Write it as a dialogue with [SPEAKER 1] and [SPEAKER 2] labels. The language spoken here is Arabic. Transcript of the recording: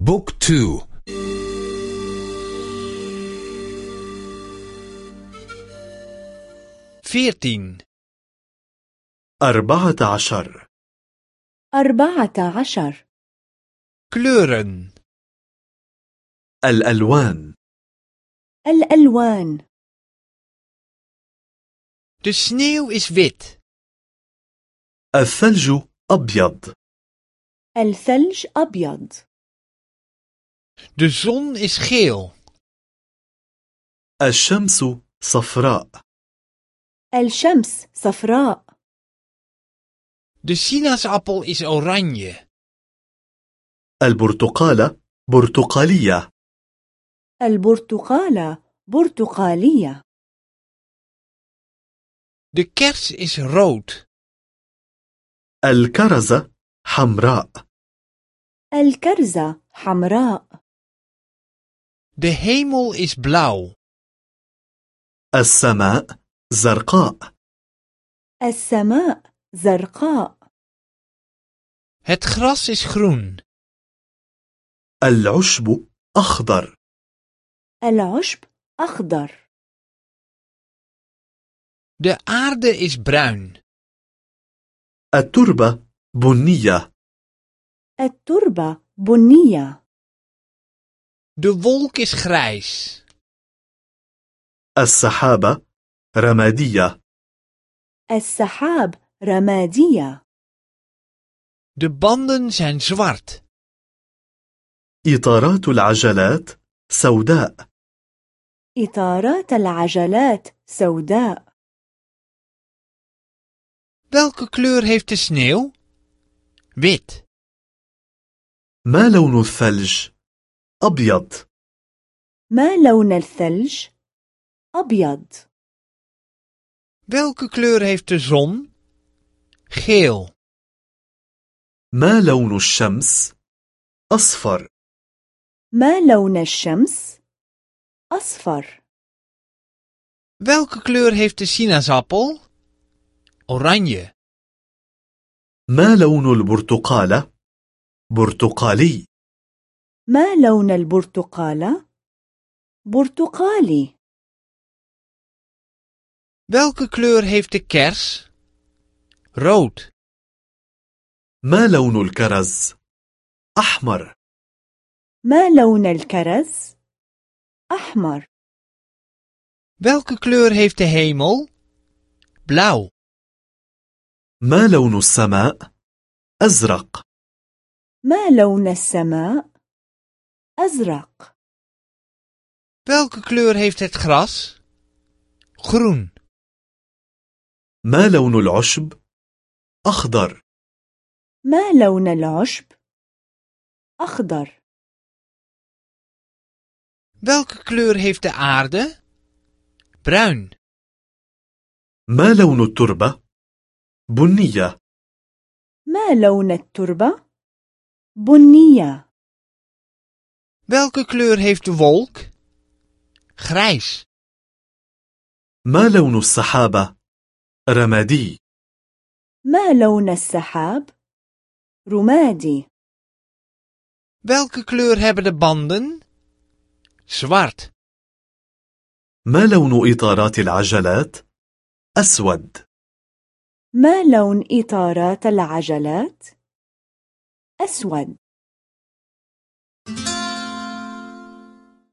[SPEAKER 1] book two.
[SPEAKER 2] veertien.
[SPEAKER 3] أربعة عشر.
[SPEAKER 4] أربعة عشر.
[SPEAKER 2] kleuren
[SPEAKER 3] الألوان.
[SPEAKER 4] الألوان.
[SPEAKER 2] De sneeuw is wit.
[SPEAKER 3] الثلج أبيض.
[SPEAKER 4] الثلج أبيض.
[SPEAKER 2] De zon is geel.
[SPEAKER 3] الشمس صفراء
[SPEAKER 4] الشمس صفراء
[SPEAKER 2] De sinaasappel is oranje.
[SPEAKER 3] البرتقالة برتقالية
[SPEAKER 4] البرتقالة برتقالية
[SPEAKER 2] De kers is rood.
[SPEAKER 3] الكرزة حمراء
[SPEAKER 4] الكرزة حمراء
[SPEAKER 2] De hemel is blauw.
[SPEAKER 3] السماء زرقاء
[SPEAKER 4] السماء زرقاء
[SPEAKER 2] Het gras is groen.
[SPEAKER 3] العشب أخضر
[SPEAKER 4] العشب أخضر
[SPEAKER 2] De aarde is bruin.
[SPEAKER 3] التربة بنية
[SPEAKER 4] التربة بنية
[SPEAKER 2] De wolk is grijs.
[SPEAKER 3] السحابة رمادية
[SPEAKER 4] السحاب رمادية
[SPEAKER 2] De banden zijn zwart.
[SPEAKER 3] إطارات العجلات سوداء
[SPEAKER 4] إطارات العجلات سوداء
[SPEAKER 2] Welke kleur heeft de sneeuw? Wit.
[SPEAKER 3] ما لون الثلج؟ أبيض
[SPEAKER 4] ما لون الثلج؟ أبيض
[SPEAKER 2] Welke kleur heeft de zon? Geel.
[SPEAKER 3] ما لون الشمس؟ أصفر
[SPEAKER 4] ما لون الشمس؟ أصفر
[SPEAKER 2] Welke kleur heeft de sinaasappel? Oranje.
[SPEAKER 3] ما لون البرتقالة؟ برتقالي
[SPEAKER 4] ما لون البرتقالة؟ برتقالي
[SPEAKER 2] Welke kleur heeft de kers? Rood.
[SPEAKER 3] ما لون الكرز؟ أحمر
[SPEAKER 4] ما لون الكرز؟ أحمر
[SPEAKER 2] Welke kleur heeft de hemel? Blauw.
[SPEAKER 3] ما لون السماء؟ أزرق
[SPEAKER 4] ما لون السماء؟ أزرق
[SPEAKER 2] Welke kleur heeft het gras? Groen.
[SPEAKER 3] ما لون العشب؟ أخضر
[SPEAKER 4] ما لون العشب؟ أخضر
[SPEAKER 2] Welke kleur heeft de aarde? Bruin.
[SPEAKER 3] ما لون التربة؟ بنية
[SPEAKER 4] ما لون التربة؟ بنية
[SPEAKER 2] Welke kleur heeft de wolk? Grijs.
[SPEAKER 3] ما لون السحابة؟ رمادي
[SPEAKER 4] ما لون السحاب؟ رمادي
[SPEAKER 2] Welke kleur hebben de banden? Zwart.
[SPEAKER 3] ما لون إطارات العجلات؟ أسود
[SPEAKER 4] ما لون إطارات العجلات؟ أسود